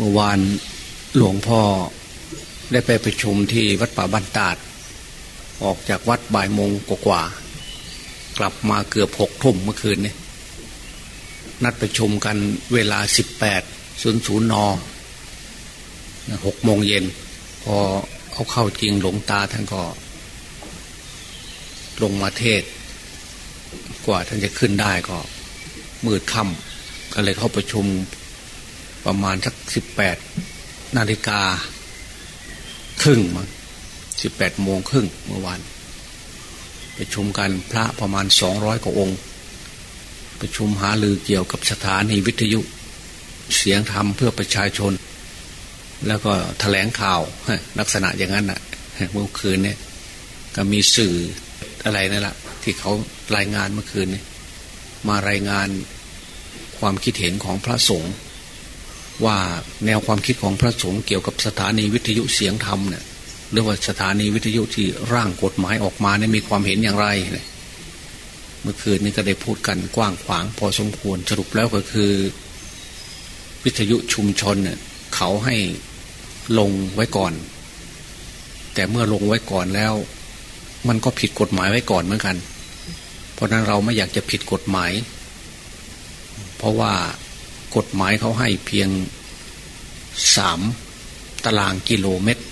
เมื่อวานหลวงพ่อได้ไปประชุมที่วัดป่าบ้านตาด ออกจากวัดบ่ายโมงกว่า กลับมาเกือบหกทุ่มเมื่อคืนนี้นัดประชุมกันเวลาสิบแปดศูนย์ศูนย์นหกโมงเย็น พอเขาเข้าจริงหลวงตาท่านก็ ลงมาเทศ กว่าท่านจะขึ้นได้ก็มืดค่ำก็เลยเข้าประชุม ประมาณสักสิบแปดนาฬิกาครึ่งมั้งสิบแปดโมงครึ่งเมื่อวานไปชุมกันพระประมาณสองร้อยกว่าองค์ไปชุมหาลือเกี่ยวกับสถานีวิทยุ เสียงธรรมเพื่อประชาชน แล้วก็ถแถลงข่าวลักษณะอย่างนั้นน่ะเมื่อคืนเนี่ยก็มีสื่ออะไรนั่นแหละที่เขารายงานเมื่อคืนนี้มารายงานความคิดเห็นของพระสงฆ์ ว่าแนวความคิดของพระสงฆ์เกี่ยวกับสถานีวิทยุเสียงธรรมเนี่ยหรือว่าสถานีวิทยุที่ร่างกฎหมายออกมาเนี่ยมีความเห็นอย่างไรเนี่ยเมื่อคืนนี้ก็ได้พูดกันกว้างขวาง พอสมควรสรุปแล้วก็คือ วิทยุชุมชนเนี่ยเขาให้ลงไว้ก่อน แต่เมื่อลงไว้ก่อนแล้ว มันก็ผิดกฎหมายไว้ก่อนเหมือนกัน เพราะนั้นเราไม่อยากจะผิดกฎหมาย เพราะว่ากฎหมายเขาให้เพียง สามตารางกิโลเมตร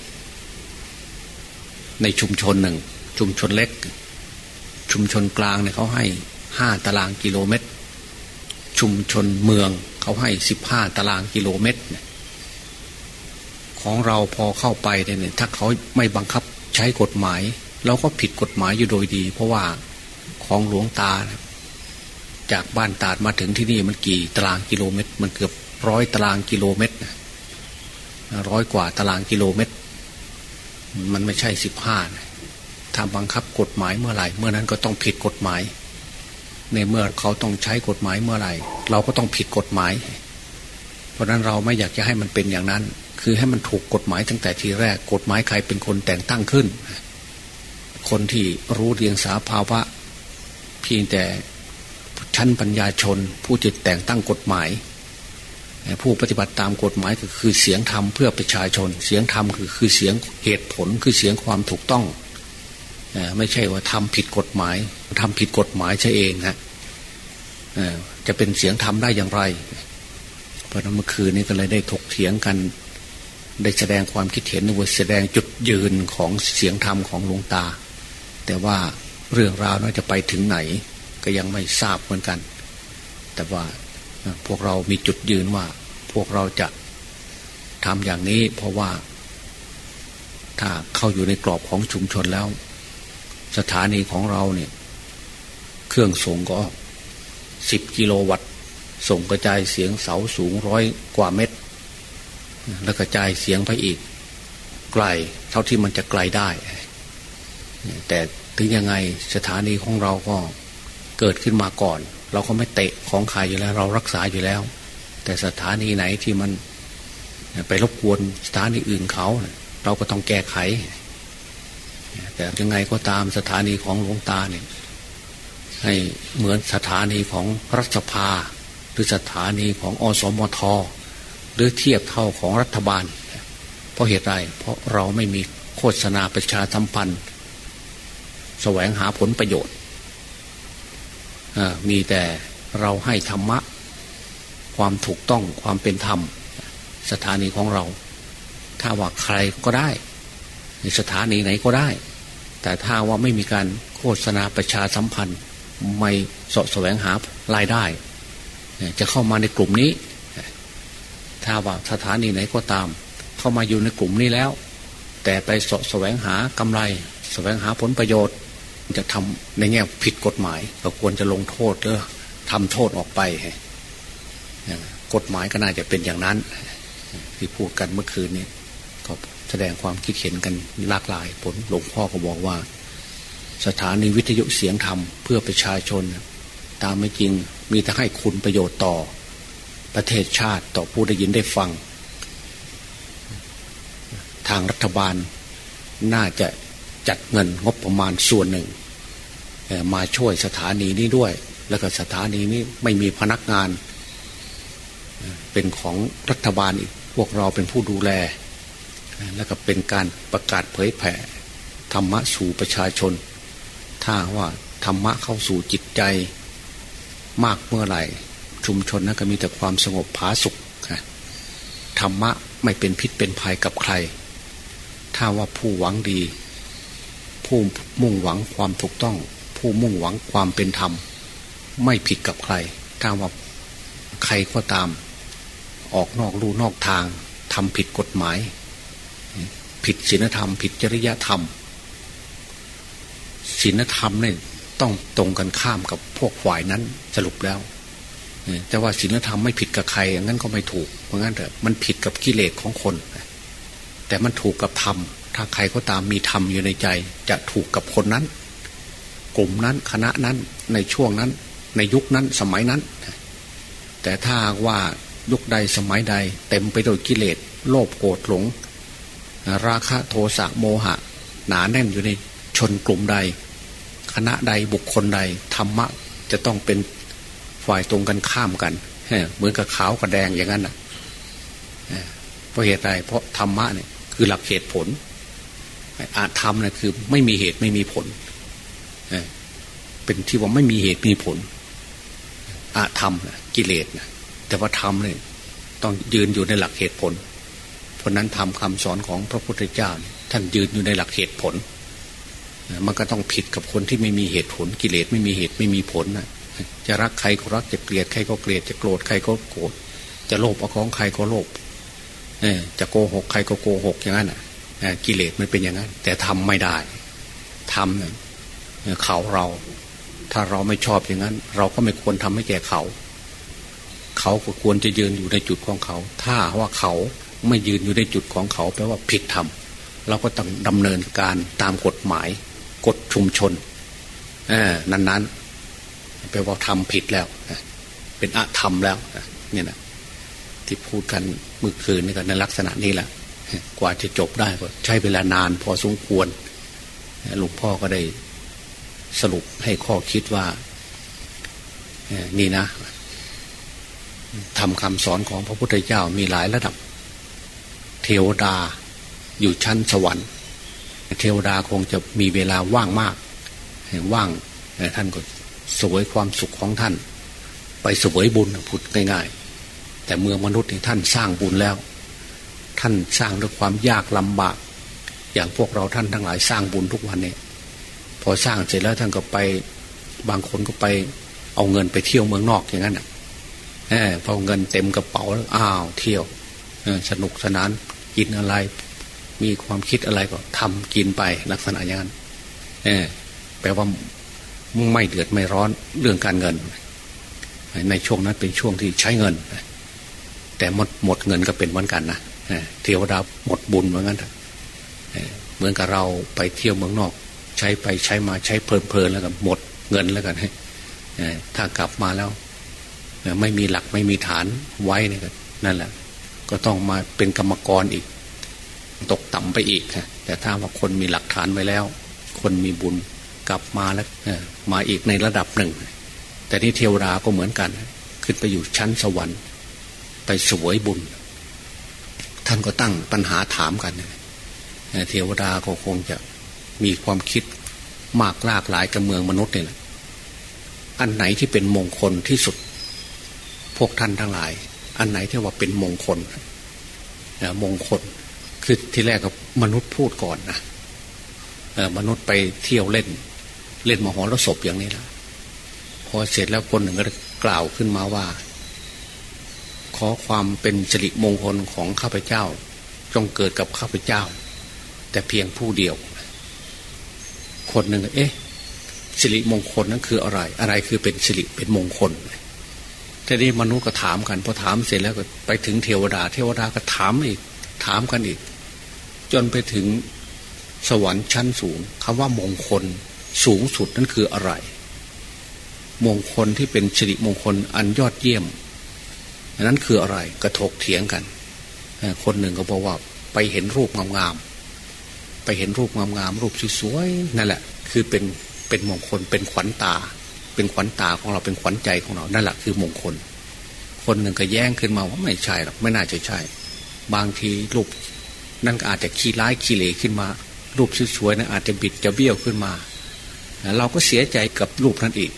ในชุมชนหนึ่ง ชุมชนเล็ก ชุมชนกลางเนี่ยเขาให้ห้าตารางกิโลเมตร ชุมชนเมืองเขาให้สิบห้าตารางกิโลเมตร ของเราพอเข้าไปเนี่ยถ้าเขาไม่บังคับใช้กฎหมายเราก็ผิดกฎหมายอยู่โดยดี เพราะว่าของหลวงตา จากบ้านตาดมาถึงที่นี่มันกี่ตารางกิโลเมตร มันเกือบร้อยตารางกิโลเมตร ร้อยกว่าตารางกิโลเมตร มันไม่ใช่สิบห้าถ้าบังคับกฎหมายเมื่อไหร่ เมื่อนั้นก็ต้องผิดกฎหมาย ในเมื่อเขาต้องใช้กฎหมายเมื่อไหร่ เราก็ต้องผิดกฎหมาย เพราะนั้นเราไม่อยากจะให้มันเป็นอย่างนั้น คือให้มันถูกกฎหมายตั้งแต่ทีแรกกฎหมายใครเป็นคนแต่งตั้งขึ้น คนที่รู้เรียงสาภาวะ เพียงแต่ชั้นปัญญาชนผู้จิตแต่งตั้งกฎหมาย ผู้ปฏิบัติตามกฎหมายก็คือเสียงธรรมเพื่อประชาชน เสียงธรรมคือคือเสียงเหตุผลคือเสียงความถูกต้อง ไม่ใช่ว่าทำผิดกฎหมายทำผิดกฎหมายใช่เองฮะจะเป็นเสียงธรรมได้อย่างไร เพราะนั้นเมื่อคืนนี้ก็เลยได้ถกเถียงกัน ได้แสดงความคิดเห็นว่าแสดงจุดยืนของเสียงธรรมของหลวงตา แต่ว่าเรื่องราวน่าจะไปถึงไหน ก็ยังไม่ทราบเหมือนกัน แต่ว่า พวกเรามีจุดยืนว่า พวกเราจะทำอย่างนี้ เพราะว่า ถ้าเข้าอยู่ในกรอบของชุมชนแล้ว สถานีของเราเนี่ย เครื่องส่งก็สิบกิโลวัตต์ส่งกระจายเสียงเสาสูงร้อยกว่าเมตร แล้วกระจายเสียงไปอีก ไกล เท่าที่มันจะไกลได้ แต่ถึงยังไงสถานีของเราก็เกิดขึ้นมาก่อน เราก็ไม่เตะของใครอยู่แล้ว เรารักษาอยู่แล้ว แต่สถานีไหนที่มันไปรบกวนสถานีอื่นเขา เราก็ต้องแก้ไข แต่ยังไงก็ตามสถานีของหลวงตาเนี่ยให้เหมือนสถานีของรัฐสภา หรือสถานีของอสมท หรือเทียบเท่าของรัฐบาล เพราะเหตุไรเพราะเราไม่มีโฆษณาประชาสัมพันธ์ แสวงหาผลประโยชน์ มีแต่เราให้ธรรมะ ความถูกต้องความเป็นธรรม สถานีของเรา ถ้าว่าใครก็ได้ในสถานีไหนก็ได้ แต่ถ้าว่าไม่มีการโฆษณาประชาสัมพันธ์ ไม่สะแสวงหารายได้ จะเข้ามาในกลุ่มนี้ ถ้าว่าสถานีไหนก็ตาม เข้ามาอยู่ในกลุ่มนี้แล้ว แต่ไปสะแสวงหากำไรสแสวงหาผลประโยชน์ จะทำในแง่ผิดกฎหมาย ก็ควรจะลงโทษหรือทำโทษออกไปกฎหมายก็น่าจะเป็นอย่างนั้น ที่พูดกันเมื่อคืนนี้ก็แสดงความคิดเห็นกันหลากหลาย ผลหลวงพ่อก็บอกว่า สถานีวิทยุเสียงธรรมเพื่อประชาชน ตามไม่จริงมีแต่ให้คุณประโยชน์ต่อ ประเทศชาติต่อผู้ได้ยินได้ฟัง ทางรัฐบาลน่าจะ จัดเงินงบประมาณส่วนหนึ่ง มาช่วยสถานีนี้ด้วย แล้วก็สถานีนี้ไม่มีพนักงาน เป็นของรัฐบาลอีกพวกเราเป็นผู้ดูแล แล้วก็เป็นการประกาศเผยแผ่ธรรมะสู่ประชาชน ถ้าว่าธรรมะเข้าสู่จิตใจมากเมื่อไหร่ ชุมชนนั้นก็มีแต่ความสงบผาสุขธรรมะไม่เป็นพิษเป็นภัยกับใคร ถ้าว่าผู้หวังดี ผู้มุ่งหวังความถูกต้อง ผู้มุ่งหวังความเป็นธรรม ไม่ผิดกับใครถ้าว่าใครก็ตาม ออกนอกลู่นอกทางทำผิดกฎหมาย ผิดศีลธรรม ผิดจริยธรรมศีลธรรมเนี่ยต้องตรงกันข้ามกับพวกฝ่ายนั้นสรุปแล้วแต่ว่าศีลธรรมไม่ผิดกับใครงั้นก็ไม่ถูกเพราะงั้นเถอะมันผิดกับกิเลสของคน แต่มันถูกกับธรรม ถ้าใครก็ตามมีธรรมอยู่ในใจ จะถูกกับคนนั้น กลุ่มนั้นคณะนั้นในช่วงนั้น ในยุคนั้นสมัยนั้น แต่ถ้าว่ายุคใดสมัยใด เต็มไปด้วยกิเลสโลภโกรธหลง ราคะโทสะโมหะ หนาแน่นอยู่ในชนกลุ่มใด คณะใดบุคคลใดธรรมะจะต้องเป็นฝ่ายตรงกันข้ามกันเหมือนกับขาวกับแดงอย่างนั้นนะเพราะเหตุใดเพราะธรรมะเนี่ยคือหลักเหตุผล อาธรรมนี่คือไม่มีเหตุไม่มีผลเป็นที่ว่าไม่มีเหตุมีผลอาธรรมกิเลสนะแต่ว่าธรรมเนี่ยต้องยืนอยู่ในหลักเหตุผล เพราะนั้นทำคำสอนของพระพุทธเจ้า ท่านยืนอยู่ในหลักเหตุผลมันก็ต้องผิดกับคนที่ไม่มีเหตุผล กิเลสไม่มีเหตุไม่มีผลนะจะรักใครก็รักจะเกลียดใครก็เกลียดจะโกรธใครก็โกรธจะโลภเอาของใครก็โลภจะโกหกใครก็โกหกอย่างนั้นอะ กิเลสมันเป็นอย่างนั้น แต่ทำไม่ได้ทำเนี่ยเขาเรา ถ้าเราไม่ชอบอย่างนั้น เราก็ไม่ควรทำให้แก่เขา เขาก็ควรจะยืนอยู่ในจุดของเขา ถ้าว่าเขาไม่ยืนอยู่ในจุดของเขาแปลว่าผิดธรรมเราก็ต้องดำเนินการตามกฎหมายกฎชุมชนนั้นๆแปลว่าทำผิดแล้วเป็นอธรรมแล้วเนี่ยนะที่พูดกันเมื่อคืนนี่ก็ในลักษณะนี้แหละ กว่าจะจบได้ก็ใช้เวลานานพอสมควรหลวงพ่อก็ได้สรุปให้ข้อคิดว่านี่นะทำคำสอนของพระพุทธเจ้ามีหลายระดับ เทวดาอยู่ชั้นสวรรค์ เทวดาคงจะมีเวลาว่างมากว่างท่านก็สวยความสุขของท่าน ไปสวยบุญพูดง่ายๆ แต่เมื่อมนุษย์ท่านสร้างบุญแล้ว ท่านสร้างด้วยความยากลำบาก อย่างพวกเราท่านทั้งหลายสร้างบุญทุกวันเนี่ยพอสร้างเสร็จแล้วท่านก็ไปบางคนก็ไปเอาเงินไปเที่ยวเมืองนอกอย่างนั้นอะพอเงินเต็มกระเป๋าแล้วอ้าวเที่ยวสนุกสนานกินอะไร มีความคิดอะไรก็ทำกินไปลักษณะอย่างนั้นแปลว่าไม่เดือดไม่ร้อนเรื่องการเงิน ในช่วงนั้นเป็นช่วงที่ใช้เงิน แต่หมดหมดเงินก็เป็นเหมือนกันนะ เทวดาหมดบุญเหมือนกันเหมือนกับเราไปเที่ยวเมืองนอก ใช้ไปใช้มาใช้เพลินๆแล้วกันหมดเงินแล้วกันถ้ากลับมาแล้วไม่มีหลักไม่มีฐานไว้นี่ก็นั่นแหละ ก็ต้องมาเป็นกรรมกรอีก ตกต่ำไปอีกแต่ถ้าว่าคนมีหลักฐานไว้แล้ว คนมีบุญกลับมาแล้วมาอีกในระดับหนึ่ง แต่นี่เทวดาก็เหมือนกัน ขึ้นไปอยู่ชั้นสวรรค์ ไปสวยบุญ ท่านก็ตั้งปัญหาถามกันเทวดาก็คงจะมีความคิดมากลากหลายกับเมืองมนุษย์เนี่ยอันไหนที่เป็นมงคลที่สุด พวกท่านทั้งหลาย อันไหนที่ว่าเป็นมงคลมงคล คือที่แรกกับมนุษย์พูดก่อนนะมนุษย์ไปเที่ยวเล่น เล่นมหรสพอย่างนี้ละพอเสร็จแล้วคนหนึ่งก็กล่าวขึ้นมาว่า ขอความเป็นสิริมงคลของข้าพเจ้า จงเกิดกับข้าพเจ้า แต่เพียงผู้เดียว คนหนึ่งเอ๊ะสิริมงคลนั้นคืออะไร อะไรคือเป็นสิริเป็นมงคลทีนี้มนุษย์ก็ถามกันพอถามเสร็จแล้วก็ไปถึงเทวดา เทวดาก็ถามอีก ถามกันอีก จนไปถึงสวรรค์ชั้นสูงคำว่ามงคลสูงสุดนั่นคืออะไร มงคลที่เป็นสิริมงคลอันยอดเยี่ยม นั้นคืออะไรกระทกเถียงกันคนหนึ่งก็บอกว่าไปเห็นรูปงามๆไปเห็นรูปงามๆรูปสวยๆนั่นแหละ คือเป็นเป็นมงคลเป็นขวัญตา เป็นขวัญตาของเราเป็นขวัญใจของเรานั่นแหละคือมงคล คนหนึ่งก็แย้งขึ้นมาว่าไม่ใช่หรอกไม่น่าจะใช่ บางทีรูปนั่นอาจจะขี้ร้ายขี้เหร่ขึ้นมา รูปสวยๆนะอาจจะบิดจะเบี้ยวขึ้นมา เราก็เสียใจกับรูปนั้นอีก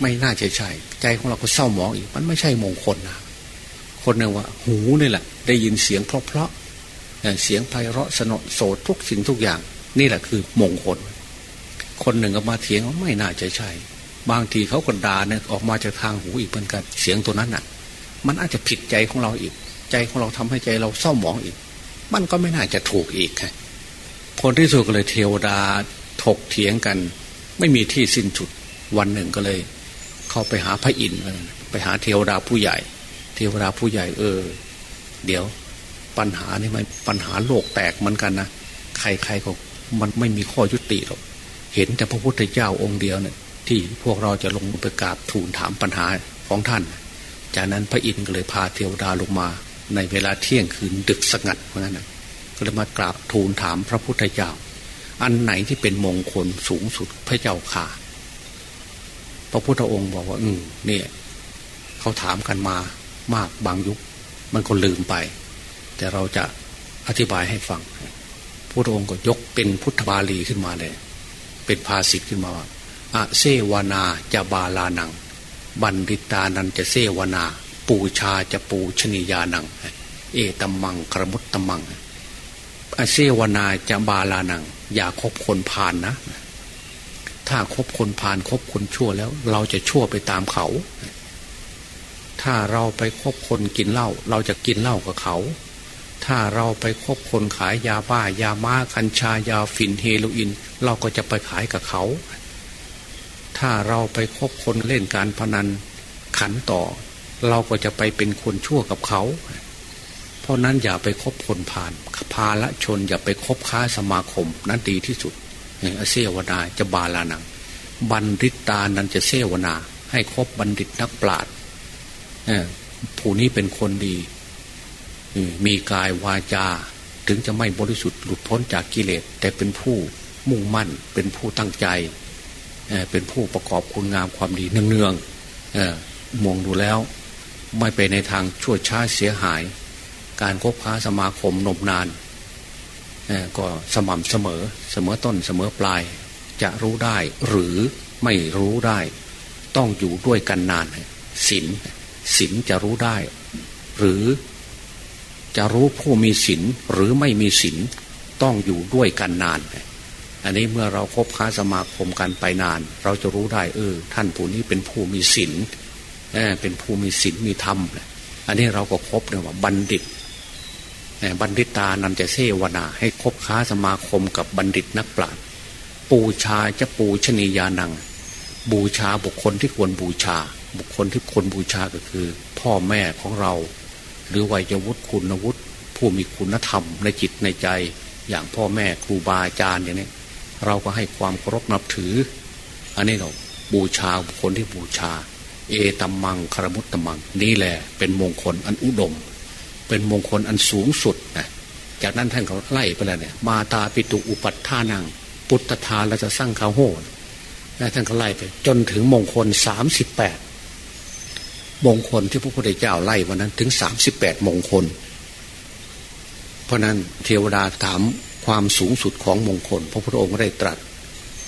ไม่น่าจะใช่ ใจของเราก็เศร้าหมองอีก มันไม่ใช่มงคลนะคนหนึ่งว่า หูนี่แหละ ได้ยินเสียงเพราะๆเสียงไพเราะสนโสดทุกสิ่งทุกอย่าง นี่แหละคือมงคล คนหนึ่งก็มาเถียงว่าไม่น่าจะใช่ บางทีเขาก็ด่าเนี่ยออกมาจากทางหูอีกเหมือนกันเสียงตัวนั้นน่ะ มันอาจจะผิดใจของเราอีก ใจของเราทำให้ใจเราเศร้าหมองอีก มันก็ไม่น่าจะถูกอีกค่ะผลที่สุดก็เลยเทวดาถกเถียงกัน ไม่มีที่สิ้นสุดวันหนึ่งก็เลย เข้าไปหาพระอินทร์ไปหาเทวดาผู้ใหญ่ เทวดาผู้ใหญ่ เออ เดี๋ยว ปัญหานี่มันปัญหาโลกแตกเหมือนกันนะใครๆก็มันไม่มีข้อยุติหรอกเห็นแต่พระพุทธเจ้าองค์เดียวเนี่ยที่พวกเราจะลงไปกราบทูลถามปัญหาของท่าน จากนั้นพระอินทร์ก็เลยพาเทวดาลงมา ในเวลาเที่ยงคืนดึกสงัดเพราะนั้นนะก็เลยมากราบทูลถามพระพุทธเจ้า อันไหนที่เป็นมงคลสูงสุดพระเจ้าข่า พระพุทธองค์บอกว่า อืมเนี่ยเขาถามกันมามากบางยุค มันก็ลืมไป แต่เราจะอธิบายให้ฟังพระองค์ก็ยกเป็นพุทธบาลีขึ้นมาเลย เป็นภาษิตขึ้นมาว่าอะเซวนาจะบาลานัง บันดิตานันจะเซวนา ปูชาจะปูชนียานัง เอตมังกระมุตตมังอเซวนาจะบาลานัง อย่าคบคนพานนะ ถ้าคบคนพานคบคนชั่วแล้ว เราจะชั่วไปตามเขา ถ้าเราไปคบคนกินเหล้าเราจะกินเหล้ากับเขา ถ้าเราไปคบคนขายยาบ้ายาม้ากัญชายาฝิ่นเฮโรอีนเราก็จะไปขายกับเขา ถ้าเราไปคบคนเล่นการพนันขันต่อ เราก็จะไปเป็นคนชั่วกับเขา เพราะนั้นอย่าไปคบคนผ่านพาละชนอย่าไปคบค้าสมาคม นั้นดีที่สุด อเสวนาจะบาลานัง บัณฑิตานันจะเสวนา ให้ครบบัณฑิตนักปราชญ์ผู้นี้เป็นคนดีมีกายวาจา ถึงจะไม่บริสุทธิ์หลุดพ้นจากกิเลส แต่เป็นผู้มุ่งมั่น เป็นผู้ตั้งใจ เป็นผู้ประกอบคุณงามความดีเนืองๆมองดูแล้ว ไม่ไปในทางชั่วช้าเสียหาย การคบค้าสมาคมนมนาน ก็สม่ำเสมอเสมอต้นเสมอปลาย จะรู้ได้หรือไม่รู้ได้ ต้องอยู่ด้วยกันนานศีลศีลจะรู้ได้ หรือจะรู้ผู้มีศีลหรือไม่มีศีลต้องอยู่ด้วยกันนาน อันนี้เมื่อเราครบค้าสมาคมกันไปนาน เราจะรู้ได้เออ ท่านผู้นี้เป็นผู้มีศีลเป็นผู้มีศีลมีธรรม อันนี้เราก็ครบเนี่ยว่าบัณฑิต บัณฑิตานันจะเสวนา ให้คบค้าสมาคมกับบัณฑิตนักปราชญ์ปูชาจะปูชนียานัง บูชาบุคคลที่ควรบูชา บุคคลที่ควรบูชาก็คือ พ่อแม่ของเรา หรือวัยวุฒิคุณวุฒิผู้มีคุณธรรมในจิตในใจ อย่างพ่อแม่ครูบาอาจารย์อย่างนี้เราก็ให้ความเคารพนับถือ อันนี้เราบูชาบุคคลที่บูชา เอตัมมังคารมุตตมัง นี่แหละเป็นมงคลอันอุดม เป็นมงคลอันสูงสุดนะจากนั้นท่านเขาไล่ไปแล้วเนี่ย มาตาปิตุอุปัฏฐานัง ปุตตทานเราจะสร้างขาโหนแล้วท่านก็ไล่ไป จนถึงมงคลสามสิบแปดมงคลที่พระพุทธเจ้าไล่วันนั้นถึงสามสิบแปดมงคล เพราะนั้นเทวดาถามความสูงสุดของมงคล พระพุทธองค์ก็ได้ตรัส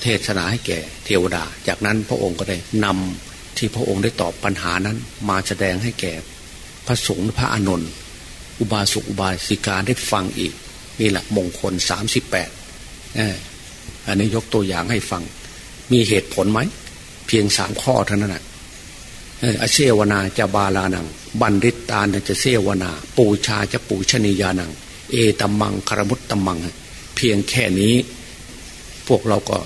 เทศนาให้แก่เทวดา จากนั้นพระองค์ก็ได้นำที่พระองค์ได้ตอบปัญหานั้น มาแสดงให้แก่พระสงฆ์พระอานนท์ อุบาสกอุบาสิกาได้ฟังอีก นี่แหละมงคลสามสิบแปดอันนี้ยกตัวอย่างให้ฟัง มีเหตุผลไหม เพียงสามข้อเท่านั้นแหละอเชวนาจะบาลานัง บันริตานจะเสวนา ปูชาจะปูชนียานัง เอตัมมังคารมุตตัมมัง เพียงแค่นี้ พวกเราก็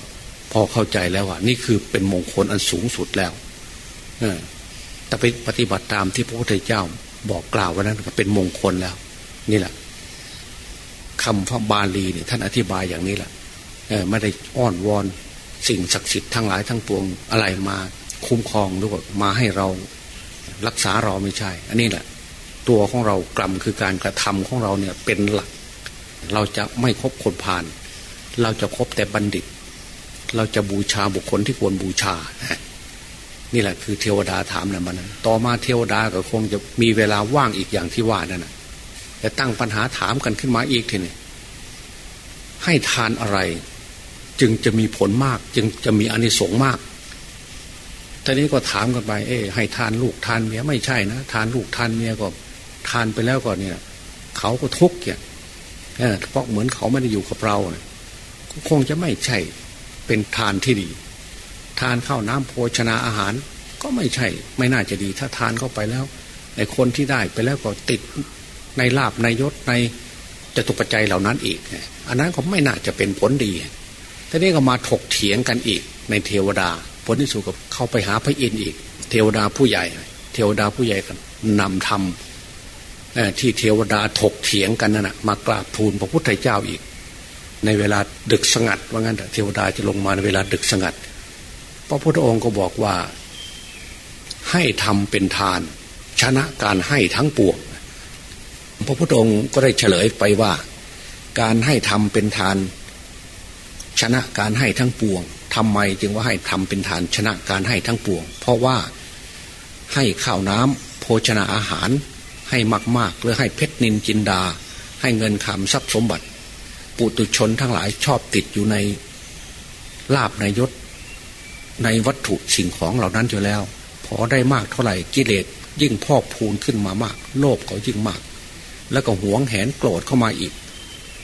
พอเข้าใจแล้วว่านี่คือเป็นมงคลอันสูงสุดแล้วแต่ไปปฏิบัติตามที่พระพุทธเจ้า บอกกล่าวว่านั้นเป็นมงคลแล้ว นี่แหละคำพระบาลีเนี่ยท่านอธิบายอย่างนี้แหละไม่ได้อ้อนวอน สิ่งศักดิ์สิทธิ์ทั้งหลายทั้งปวงอะไรมาคุ้มครองหรือว่ามาให้เรารักษาเราไม่ใช่ อันนี้แหละ ตัวของเรากรรมคือการกระทำของเราเนี่ยเป็นหลัก เราจะไม่คบคนพาลเราจะคบแต่บัณฑิต เราจะบูชาบุคคลที่ควรบูชา นี่แหละคือเทวดาถามนะมันต่อมาเทวดาก็คงจะมีเวลาว่างอีกอย่างที่ว่านั่นนะแต่ตั้งปัญหาถามกันขึ้นมาอีกทีนี่ให้ทานอะไร จึงจะมีผลมาก จึงจะมีอานิสงส์มากทีนี้ก็ถามกันไป เอ้ให้ทานลูกทานเมียไม่ใช่นะทานลูกทานเมียก็ทานไปแล้วก่อนเนี่ยเขาก็ทุกข์เนี่ยเพราะเหมือนเขาไม่ได้อยู่กับเราเนี่ยคงจะไม่ใช่เป็นทานที่ดี ทานข้าวน้ำโภชนาอาหาร ก็ไม่ใช่ ไม่น่าจะดีถ้าทานเข้าไปแล้วในคนที่ได้ไปแล้วก็ติดในลาบในยศในจตุปัจจัยเหล่านั้นอีก อันนั้นก็ไม่น่าจะเป็นผลดีทีนี้ก็มาถกเถียงกันอีก ในเทวดา ผลที่สุดก็เข้าไปหาพระอินทร์อีก เทวดาผู้ใหญ่ เทวดาผู้ใหญ่กันนำทำที่เทวดาถกเถียงกันนั่นนะมากราบทูลพระพุทธเจ้าอีก ในเวลาดึกสงัดว่างั้นเทวดาจะลงมาในเวลาดึกสงัด ระพุทธองค์ก็บอกว่า ให้ทำเป็นทาน ชนะการให้ทั้งปวงพระพุทธองค์ก็ได้เฉลยไปว่า การให้ทำเป็นทาน ชนะการให้ทั้งปวงทำไมจึงว่าให้ทำเป็นทานชนะการให้ทั้งปวง เพราะว่าให้ข้าวน้ำโภชนาอาหาร ให้มากๆหรือให้เพชรนินจินดา ให้เงินคำทรัพย์สมบัติ ปุตุชนทั้งหลายชอบติดอยู่ในลาบในยศ ในวัตถุสิ่งของเหล่านั้นอยู่แล้ว พอได้มากเท่าไหร่กิเลสยิ่งพอกพูนขึ้นมามาก โลภก็ยิ่งมาก แล้วก็หวงแหนโกรธเข้ามาอีก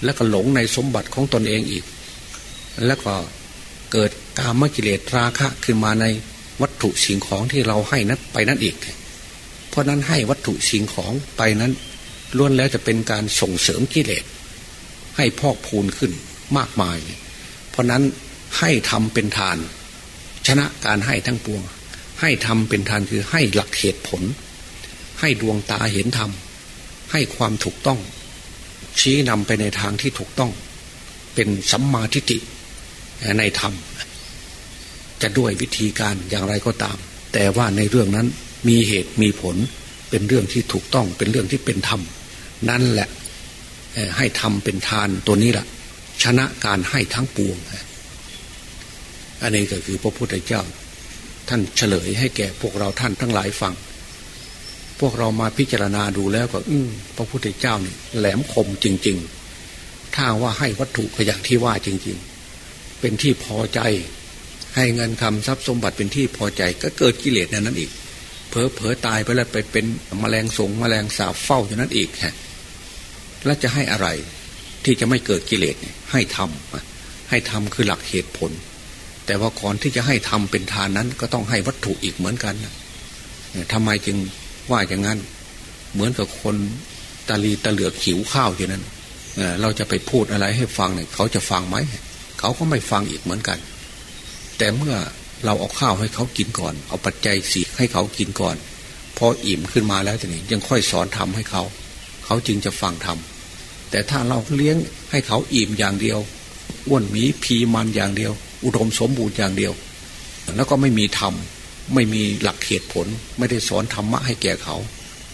แล้วก็หลงในสมบัติของตนเองอีก แล้วก็เกิดกามกิเลสราคะขึ้นมาในวัตถุสิ่งของที่เราให้นั้นไปนั้นอีก เพราะนั้นให้วัตถุสิ่งของไปนั้นล้วนแล้วจะเป็นการส่งเสริมกิเลส ให้พอกพูนขึ้นมากมาย เพราะนั้นให้ทำเป็นทาน ชนะการให้ทั้งปวง ให้ทำเป็นทานคือให้หลักเหตุผล ให้ดวงตาเห็นธรรม ให้ความถูกต้อง ชี้นำไปในทางที่ถูกต้อง เป็นสัมมาทิฏฐิในธรรม จะด้วยวิธีการอย่างไรก็ตาม แต่ว่าในเรื่องนั้นมีเหตุมีผล เป็นเรื่องที่ถูกต้อง เป็นเรื่องที่เป็นธรรม นั่นแหละให้ทำเป็นทานตัวนี้แหละชนะการให้ทั้งปวง อันนี้ก็คือพระพุทธเจ้า ท่านเฉลยให้แก่พวกเราท่านทั้งหลายฟัง พวกเรามาพิจารณาดูแล้วก็ อืพระพุทธเจ้านี่แหลมคมจริง ๆ ถ้าว่าให้วัตถุก็อย่างที่ว่าจริง ๆ เป็นที่พอใจ ให้เงินคำทรัพย์สมบัติเป็นที่พอใจ ก็เกิดกิเลสในนั้นอีกเผลอเผลอตายไปแล้วไปเป็นมแมลงสงมแมลงสาบเฝ้าอยู่นั้นอีกฮะแล้วจะให้อะไรที่จะไม่เกิดกิเลสให้ทำให้ทำคือหลักเหตุผล แต่ว่าก่อนที่จะให้ทำเป็นทานนั้น ก็ต้องให้วัตถุอีกเหมือนกันทำไมจึงว่าอย่างนั้น เหมือนกับคนตาลีตะเหลือกขิวข้าวอย่างนั้นเราจะไปพูดอะไรให้ฟังเนี่ยเขาจะฟังไหมเขาก็ไม่ฟังอีกเหมือนกัน แต่เมื่อเราเอาข้าวให้เขากินก่อน เอาปัจจัยสีให้เขากินก่อนพออิ่มขึ้นมาแล้วทีนี้ยังค่อยสอนทำให้เขา เขาจึงจะฟังทำแต่ถ้าเราเลี้ยงให้เขาอิ่มอย่างเดียวอ้วนหมีพีมันอย่างเดียว อุดมสมบูรณ์อย่างเดียว แล้วก็ไม่มีธรรมไม่มีหลักเหตุผล ไม่ได้สอนธรรมะให้แก่เขา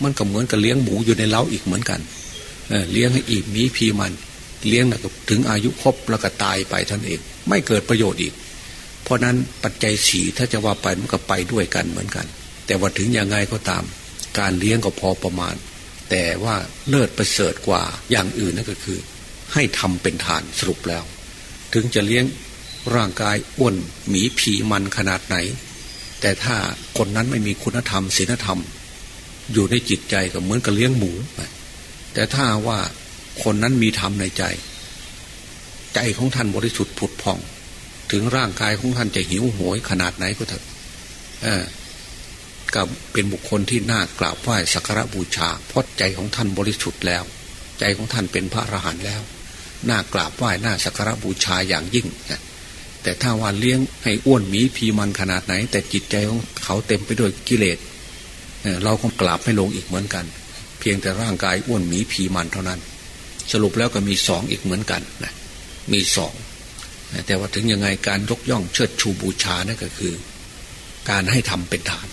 มันก็เหมือนกับเลี้ยงหมูอยู่ในเล้าอีกเหมือนกันเเลี้ยงให้อิ่มมีพีมัน เลี้ยงแล้วถึงอายุครบแล้วก็ตายไปท่านเอง ไม่เกิดประโยชน์อีก เพราะนั้นปัจจัยสีถ้าจะว่าไปมันก็ไปด้วยกันเหมือนกัน แต่ว่าถึงยังไงก็ตาม การเลี้ยงก็พอประมาณ แต่ว่าเลิศประเสริฐกว่าอย่างอื่นนั่นก็คือ ให้ทำเป็นฐานสรุปแล้ว ถึงจะเลี้ยง ร่างกายอ้วนหมีผีมันขนาดไหน แต่ถ้าคนนั้นไม่มีคุณธรรมศีลธรรม อยู่ในจิตใจก็เหมือนกับเลี้ยงหมู แต่ถ้าว่าคนนั้นมีธรรมในใจ ใจของท่านบริสุทธิ์ผุดผ่อง ถึงร่างกายของท่านจะหิวโหยขนาดไหนก็เถอะกับเป็นบุคคลที่น่ากราบไหว้สักการบูชาเพราะใจของท่านบริสุทธิ์แล้ว ใจของท่านเป็นพระอรหันต์แล้ว น่ากราบไหว้น่าสักการบูชาอย่างยิ่งนะ แต่ถ้าว่าเลี้ยงให้อ้วนหมีพีมันขนาดไหน แต่จิตใจของเขาเต็มไปด้วยกิเลสเราก็กราบไม่ลงอีกเหมือนกัน เพียงแต่ร่างกายอ้วนหมีพีมันเท่านั้น สรุปแล้วก็มีสองอีกเหมือนกันนะมีสองแต่ว่าถึงยังไงการยกย่องเชิดชูบูชานั่นก็คือ การให้ทำเป็นฐาน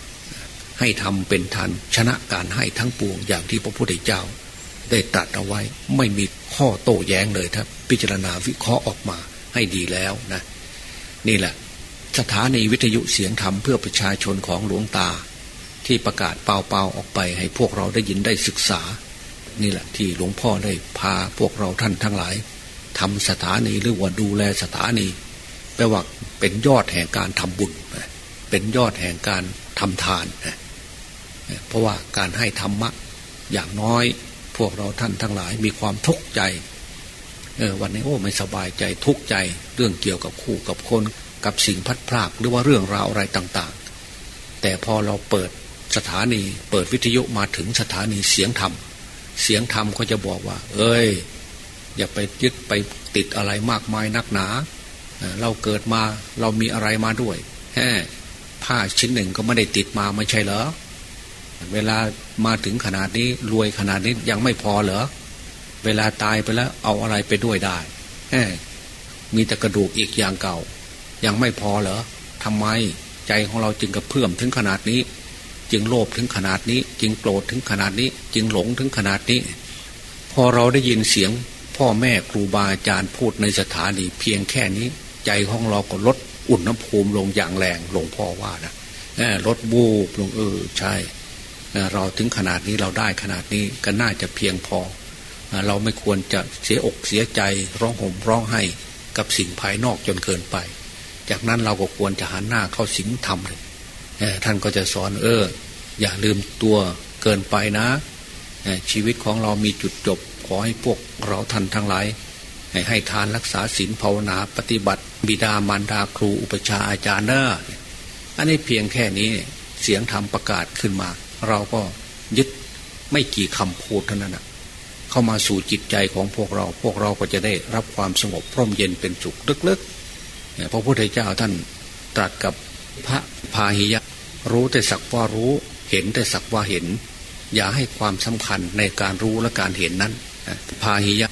ให้ทำเป็นฐานชนะการให้ทั้งปวงอย่างที่พระพุทธเจ้า ได้ตรัสเอาไว้ไม่มีข้อโต้แย้งเลยครับ พิจารณาวิเคราะห์ออกมาให้ดีแล้วนะ นี่แหละ สถานีวิทยุเสียงธรรมเพื่อประชาชนของหลวงตา ที่ประกาศเป่าๆออกไปให้พวกเราได้ยินได้ศึกษา นี่แหละที่หลวงพ่อได้พาพวกเราท่านทั้งหลายทำสถานีหรือว่าดูแลสถานีแปลว่าเป็นยอดแห่งการทำบุญ เป็นยอดแห่งการทำทาน เพราะว่าการให้ธรรมะอย่างน้อย พวกเราท่านทั้งหลายมีความทุกข์ใจ เออวันนี้โอ้ไม่สบายใจทุกข์ใจ เรื่องเกี่ยวกับคู่กับคนกับสิ่งพัดพลากหรือว่าเรื่องราวอะไรต่างๆ แต่พอเราเปิดสถานีเปิดวิทยุมาถึงสถานีเสียงธรรม เสียงธรรมก็จะบอกว่า เอ้ย อย่าไปยึดไปติดอะไรมากมายนักหนา เราเกิดมาเรามีอะไรมาด้วยแค่ผ้าชิ้นหนึ่งก็ไม่ได้ติดมาไม่ใช่เหรอ เวลามาถึงขนาดนี้รวยขนาดนี้ยังไม่พอเหรอ เวลาตายไปแล้วเอาอะไรไปด้วยได้แมีแต่กระดูกอีกอย่างเก่า ยังไม่พอเหรอทำไมใจของเราจึงกระเพื่อมถึงขนาดนี้ จึงโลภถึงขนาดนี้ จึงโกรธถึงขนาดนี้ จึงหลงถึงขนาดนี้ พอเราได้ยินเสียง พ่อแม่ครูบาอาจารย์พูดในสถานีเพียงแค่นี้ ใจของเราก็ลดอุณหภูมิลงอย่างแรงหลวงพ่อว่านะลดบูบลงเออใช่ เราถึงขนาดนี้เราได้ขนาดนี้ก็น่าจะเพียงพอ เราไม่ควรจะเสียอกเสียใจร้องห่มร้องไห้กับสิ่งภายนอกจนเกินไป จากนั้นเราก็ควรจะหันหน้าเข้าสิงธรรมเลยท่านก็จะสอนเออ อย่าลืมตัวเกินไปนะ ชีวิตของเรามีจุดจบ ขอให้พวกเราท่านทั้งหลายให้ทานรักษาศีลภาวนาปฏิบัติ บิดามารดาครูอุปชาอาจารย์เนออันนี้เพียงแค่นี้เสียงธรรมประกาศขึ้นมา เราก็ยึดไม่กี่คำพูดเท่านั้นนะ เข้ามาสู่จิตใจของพวกเรา พวกเราก็จะได้รับความสงบพร่มเย็นเป็นสุขลึกๆพระพุทธเจ้าท่านตรัสกับพระพาหิยะ รู้แต่สักว่ารู้เห็นแต่สักว่าเห็น อย่าให้ความสำคัญในการรู้และการเห็นนั้นพาหิยะ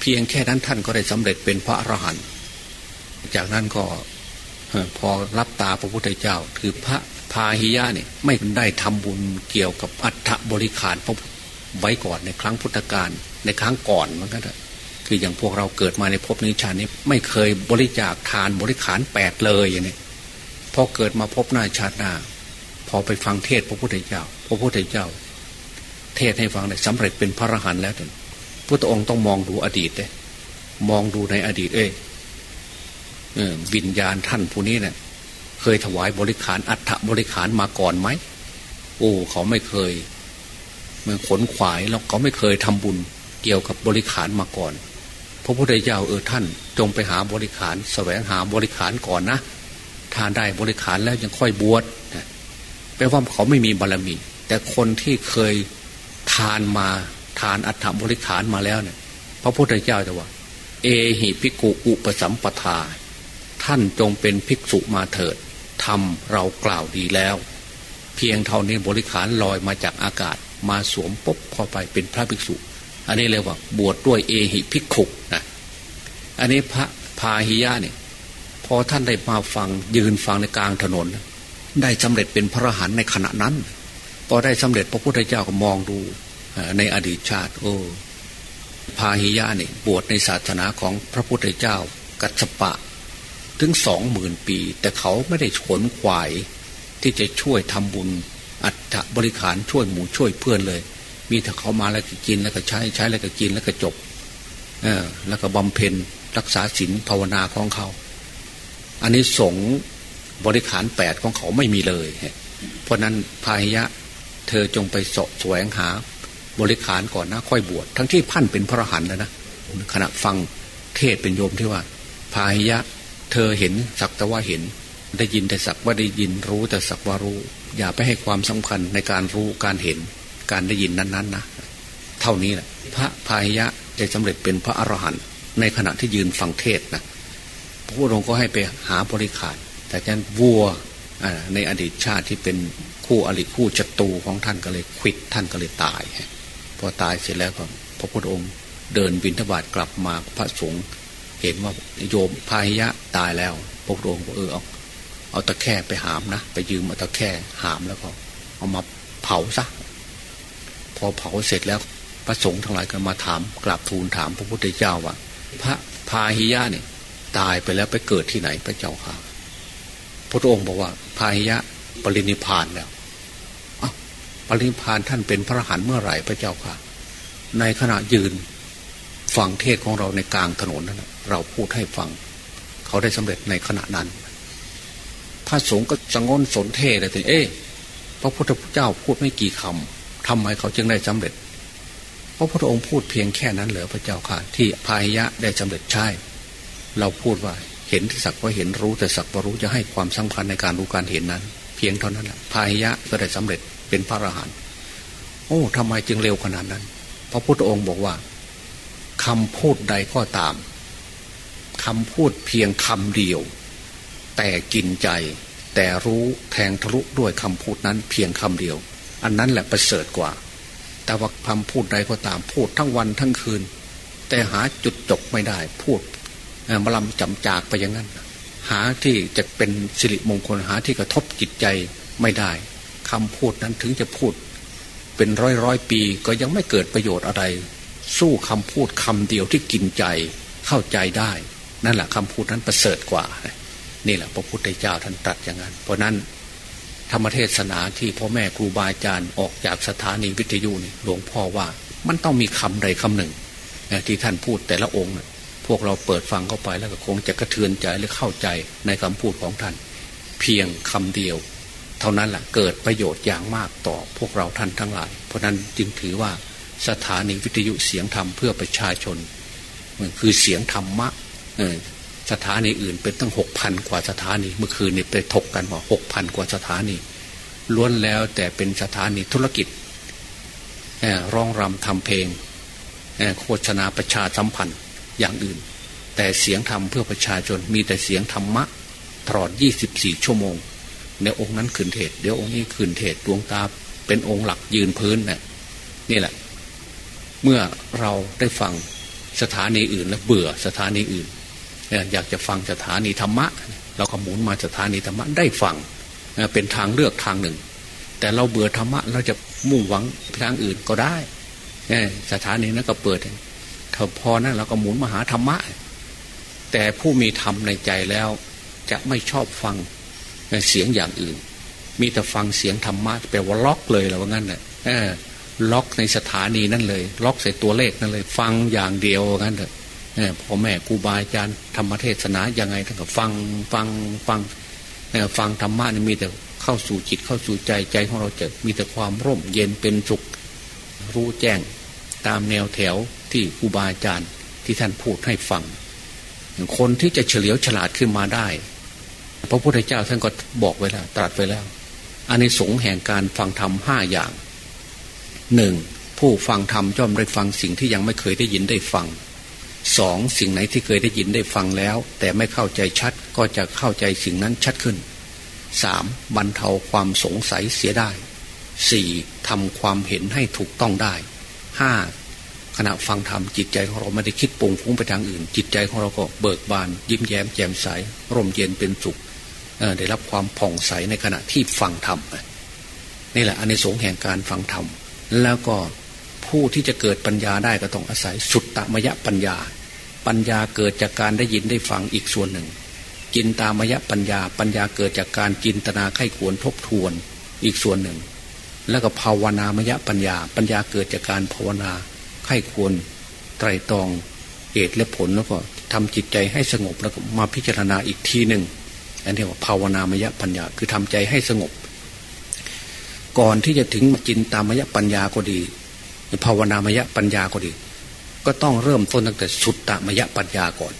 เพียงแค่นั้นท่านก็ได้สำเร็จเป็นพระอรหันต์จากนั้นก็พอรับตาพระพุทธเจ้า คือพระพาหิยะเนี่ยไม่ได้ทำบุญเกี่ยวกับอัฐบริขารพระ ไว้ก่อนในครั้งพุทธกาลในครั้งก่อนมันก็คืออย่างพวกเราเกิดมาในภพนี้ชาตินี้ไม่เคยบริจาคทานบริขารแปดเลยอย่างนี้พอเกิดมาพบหน้าชาติหน้า พอไปฟังเทศพระพุทธเจ้า พระพุทธเจ้า เทศให้ฟังได้สำเร็จเป็นพระอรหันต์แล้วพระองค์ต้องมองดูอดีตเลยมองดูในอดีต เอ้ยวิญญาณท่านผู้นี้เนี่ยเคยถวายบริขารอัฐบริขารมาก่อนไหมโอ้เขาไม่เคย มื่อขนขวายแล้วเขาไม่เคยทำบุญเกี่ยวกับบริขารมาก่อน พระพุทธเจ้าเออท่าน จงไปหาบริขารแสวงหาบริขารก่อนนะทานได้บริขารแล้วยังค่อยบวชแปลว่าเขาไม่มีบารรมี แต่คนที่เคยทานมาทานอัฐบริขารมาแล้วเนี่ย พระพุทธเจ้าจะว่า เอหิพิกุอุปสัมปทา ท่านจงเป็นภิกษุมาเถิดทำเรากล่าวดีแล้ว เพียงเท่านี้บริขารลอยมาจากอากาศ มาสวมปุ๊บเข้าไปเป็นพระภิกษุ อันนี้เรียกว่าบวชดด้วยเอหิภิกขุนะอันนี้พระพาหิยะเนี่ยพอท่านได้มาฟังยืนฟังในกลางถนน ได้สำเร็จเป็นพระรหันในขณะนั้น พอได้สำเร็จพระพุทธเจ้าก็มองดูในอดีตชาติ โอ้พาหิยะเนี่ยบวชในศาสนาของพระพุทธเจ้า กัจจปะ ถึงสองหมื่นปี แต่เขาไม่ได้ขนขวายที่จะช่วยทำบุญ อัตบริขารช่วยหมู่ช่วยเพื่อนเลย มีแต่เขามาแล้วก็กินแล้วก็ใช้ใช้แล้วก็กินแล้วก็จบเออแล้วก็บำเพ็ญรักษาศีลภาวนาของเขา อันนี้สงบริขารแปดของเขาไม่มีเลย เพราะนั้นพาหิยะเธอจงไปสะแสวงหาบริขารก่อนนะค่อยบวชทั้งที่พันเป็นพระรหันแล้วนะขณะฟังเทศเป็นโยมที่ว่าพาหิยะ เธอเห็นสักแต่ว่าเห็น ได้ยินแต่สักว่าได้ยินรู้แต่สักว่ารู้ อย่าไปให้ความสำคัญในการรู้การเห็นการได้ยินนั้นๆนะเท่านี้แหละพระพายะได้สำเร็จเป็นพระอรหันต์ในขณะที่ยืนฟังเทศนะพระพุทธองค์ก็ให้ไปหาบริขารแต่ฉันวัวในอดีตชาติที่เป็นคู่อริคู่จัตูของท่านก็เลยควิดท่านก็เลยตาย พอตายเสร็จแล้วก็พระพุทธองค์เดินบินทบาทกลับมาพระสงฆ์เห็นว่าโยมพาหิยะตายแล้ว พระองค์เออเอา เอาตะแคร่ไปหามนะไปยืมเอาตะแคร่หามแล้วก็เอามาเผาซะพอเผาเสร็จแล้วพระสงฆ์ทั้งหลายก็มาถามกราบทูลถามพระพุทธเจ้าว่า พระพาหิยะเนี่ยตายไปแล้วไปเกิดที่ไหนพระเจ้าค่ะพระองค์บอกว่าพาหิยะปรินิพานแล้วปรินิพานท่านเป็นพระหันเมื่อไหร่พระเจ้าค่ะ ในขณะยืนฟังเทศของเราในกลางถนนนั้นเราพูดให้ฟัง เขาได้สำเร็จในขณะนั้น พระสงฆ์ก็สงนสนเทศเลยทีเอ๊ะพระพุทธเจ้าพูดไม่กี่คำทำไมเขาจึงได้สำเร็จ พระพุทธองค์พูดเพียงแค่นั้นเหรอพระเจ้าค่ะ ที่พายยะได้สำเร็จใช่ เราพูดว่าเห็นที่สักว่าเห็นรู้แต่สักว่ารู้จะให้ความสำคัญในการรู้การเห็นนั้น เพียงเท่านั้นแหละพายยะก็ได้สำเร็จเป็นพระอรหันต์โอ้ทำไมจึงเร็วขนาดนั้น พระพุทธองค์บอกว่าคำพูดใดก็ตามคำพูดเพียงคำเดียว แต่กินใจ แต่รู้แทงทะลุด้วยคำพูดนั้นเพียงคำเดียว อันนั้นแหละประเสริฐกว่า แต่ว่าคำพูดใดก็ตามพูดทั้งวันทั้งคืน แต่หาจุดจบไม่ได้ พูดมาลำจำจากไปอย่างนั้น หาที่จะเป็นสิริมงคลหาที่กระทบจิตใจไม่ได้คำพูดนั้นถึงจะพูด เป็นร้อยร้อยปีก็ยังไม่เกิดประโยชน์อะไร สู้คำพูดคำเดียวที่กินใจเข้าใจได้ นั่นแหละคำพูดนั้นประเสริฐกว่า นี่แหละพระพุทธเจ้าท่านตรัสอย่างนั้น เพราะนั้นธรรมเทศนาที่พ่อแม่ครูบาอาจารย์ออกจากสถานีวิทยุนี่หลวงพ่อว่ามันต้องมีคำใดคำหนึ่งที่ท่านพูดแต่ละองค์พวกเราเปิดฟังเข้าไปแล้วก็คงจะกระเทือนใจหรือเข้าใจในคำพูดของท่าน เพียงคำเดียว เท่านั้นแหละเกิดประโยชน์อย่างมากต่อพวกเราท่านทั้งหลาย เพราะนั้นจึงถือว่าสถานีวิทยุเสียงธรรมเพื่อประชาชนคือเสียงธรรมะ สถานีอื่นเป็นตั้งหกพันกว่าสถานีเมื่อคืนนี้ไปถกกันว่าหกพันกว่าสถานีล้วนแล้วแต่เป็นสถานีธุรกิจร้องรำทำเพลงโฆษณาประชาสัมพันธ์อย่างอื่น แต่เสียงธรรมเพื่อประชาชนมีแต่เสียงธรรมะตลอด 24 ชั่วโมงในองค์นั้นขืนเทศเดี๋ยวองค์นี้ขืนเทศดวงตาเป็นองค์หลักยืนพื้นนะ่ะนี่แหละ เมื่อเราได้ฟังสถานีอื่นแล้วเบื่อสถานีอื่น อยากจะฟังสถานีธรรมะ เราก็หมุนมาสถานีธรรมะได้ฟังเป็นทางเลือกทางหนึ่ง แต่เราเบื่อธรรมะเราจะมุ่งหวังทางอื่นก็ได้สถานีนั้นก็เปิดถ้าพอนั้นเราก็หมุนมาหาธรรมะ แต่ผู้มีธรรมในใจแล้วจะไม่ชอบฟังเสียงอย่างอื่น มีแต่ฟังเสียงธรรมะแปลว่าล็อกเลยแล้วว่างั้นน่ะล็อกในสถานีนั่นเลย ล็อกใส่ตัวเลขนั่นเลย ฟังอย่างเดียวงั้นเถอะ พ่อแม่ครูบาอาจารย์ธรรมเทศนายังไงท่านก็ฟังฟังฟังฟังธรรมะนี่มีแต่เข้าสู่จิตเข้าสู่ใจใจของเราจะมีแต่ความร่มเย็นเป็นสุขรู้แจ้งตามแนวแถวที่ครูบาอาจารย์ที่ท่านพูดให้ฟัง คนที่จะเฉลียวฉลาดขึ้นมาได้ พระพุทธเจ้าท่านก็บอกไว้แล้ว ตรัสไว้แล้วอันในสงแห่งการฟังธรรมห้าอย่างหนึ่งผู้ฟังธรรมย่อมได้ฟังสิ่งที่ยังไม่เคยได้ยินได้ฟัง สองสิ่งไหนที่เคยได้ยินได้ฟังแล้ว แต่ไม่เข้าใจชัดก็จะเข้าใจสิ่งนั้นชัดขึ้นสามบรรเทาความสงสัยเสียได้สี่ทำความเห็นให้ถูกต้องได้ห้าขณะฟังธรรมจิตใจของเราไม่ได้คิดปุ่งฟุ้งไปทางอื่น จิตใจของเราก็เบิกบาน ยิ้มแย้มแจ่มใส ร่มเย็นเป็นสุขได้รับความผ่องใสในขณะที่ฟังธรรมนี่แหละอันในสงแห่งการฟังธรรมแล้วก็ ผู้ที่จะเกิดปัญญาได้ก็ต้องอาศัยสุตตมยปัญญา ปัญญาเกิดจากการได้ยินได้ฟังอีกส่วนหนึ่ง จินตามยปัญญา ปัญญาเกิดจากการจินตนาไข้ควรทบทวนอีกส่วนหนึ่ง แล้วก็ภาวนามยปัญญา ปัญญาเกิดจากการภาวนาไข้ควรไตรตรองเหตุและผลแล้วก็ทำจิตใจให้สงบแล้วก็มาพิจารณาอีกทีหนึ่งอันนี้ว่าภาวนามยปัญญาคือทำใจให้สงบ ก่อนที่จะถึงจินตามยปัญญาก็ดี ภาวนามยปัญญาก็ดี ก็ต้องเริ่มต้นตั้งแต่สุตตมยปัญญาก่อน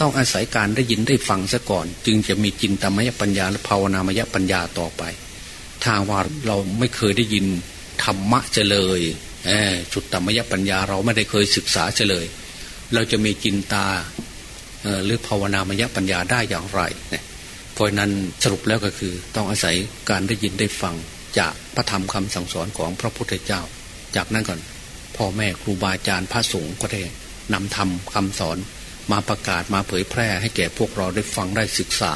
ต้องอาศัยการได้ยินได้ฟังซะก่อน จึงจะมีจินตมยปัญญาและภาวนามยปัญญาต่อไป ถ้าว่าเราไม่เคยได้ยินธรรมะเจเลยสุตตมยปัญญาเราไม่ได้เคยศึกษาเฉลย เราจะมีจินตาหรือภาวนามยปัญญาได้อย่างไรเพราะนั้นสรุปแล้วก็คือต้องอาศัยการได้ยินได้ฟังจากพระธรรมคำสั่งสอนของพระพุทธเจ้า จากนั้นก่อน พ่อแม่ครูบาอาจารย์พระสงฆ์ก็ได้นำธรรมคาสอนมาประกาศมาเผยแพร่ให้แก่พวกเราได้ฟังได้ศึกษา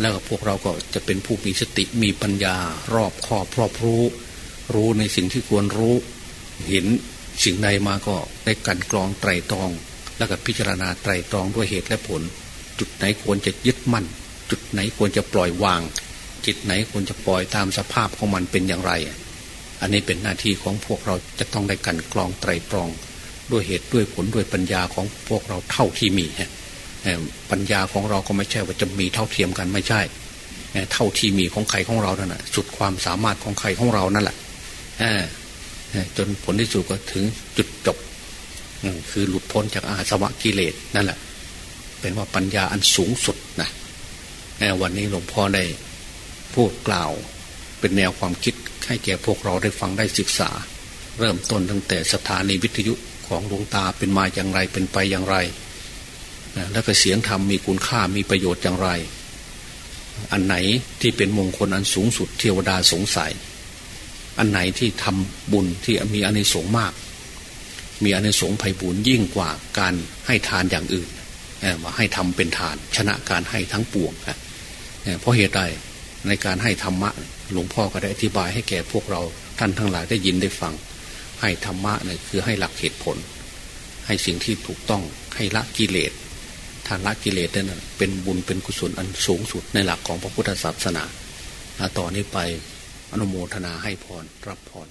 แล้วก็พวกเราก็จะเป็นผู้มีสติมีปัญญา รอบคอบรอบรู้ รู้ในสิ่งที่ควรรู้ เห็นสิ่งใดมาก็ได้กันกรองไตรตรอง แล้วก็พิจารณาไตรตรองด้วยเหตุและผล จุดไหนควรจะยึดมั่น จุดไหนควรจะปล่อยวาง จิตไหนควรจะปล่อยตามสภาพของมันเป็นอย่างไร อันนี้เป็นหน้าที่ของพวกเราจะต้องได้กันกรองไตรตรอง ด้วยเหตุด้วยผลด้วยปัญญาของพวกเราเท่าที่มีปัญญาของเราก็ไม่ใช่ว่าจะมีเท่าเทียมกันไม่ใช่ เท่าที่มีของใครของเรานั่นแหะสุดความสามารถของใครของเรานั่นแหละจนผลที่สุดก็ถึงจุดจบคือหลุดพ้นจากอาสวะกิเลสนั่นแหละ เป็นว่าปัญญาอันสูงสุดนะวันนี้หลวงพ่อได้พูดกล่าวเป็นแนวความคิด ให้แก่พวกเราได้ฟังได้ศึกษา เริ่มต้นตั้งแต่สถานีวิทยุของหลวงตาเป็นมาอย่างไรเป็นไปอย่างไร แล้วก็เสียงธรรมมีคุณค่ามีประโยชน์อย่างไร อันไหนที่เป็นมงคลอันสูงสุดเทวดาสงสัย อันไหนที่ทำบุญที่มีอานิสงส์มาก มีอานิสงส์ไพ่บุญยิ่งกว่าการให้ทานอย่างอื่นมาให้ทำเป็นทาน ชนะการให้ทั้งปวงเพราะเหตุใดในการให้ธรรมะ หลวงพ่อก็ได้อธิบายให้แก่พวกเราท่านทั้งหลายได้ยินได้ฟัง ให้ธรรมะเนี่ยคือให้หลักเหตุผล ให้สิ่งที่ถูกต้องให้ละกิเลสทาละกิเลสนั่นเป็นบุญเป็นกุศลอันสูงสุดในหลักของพระพุทธศาสนาต่อนนี้ไปอนุโมทนาให้พรรับพร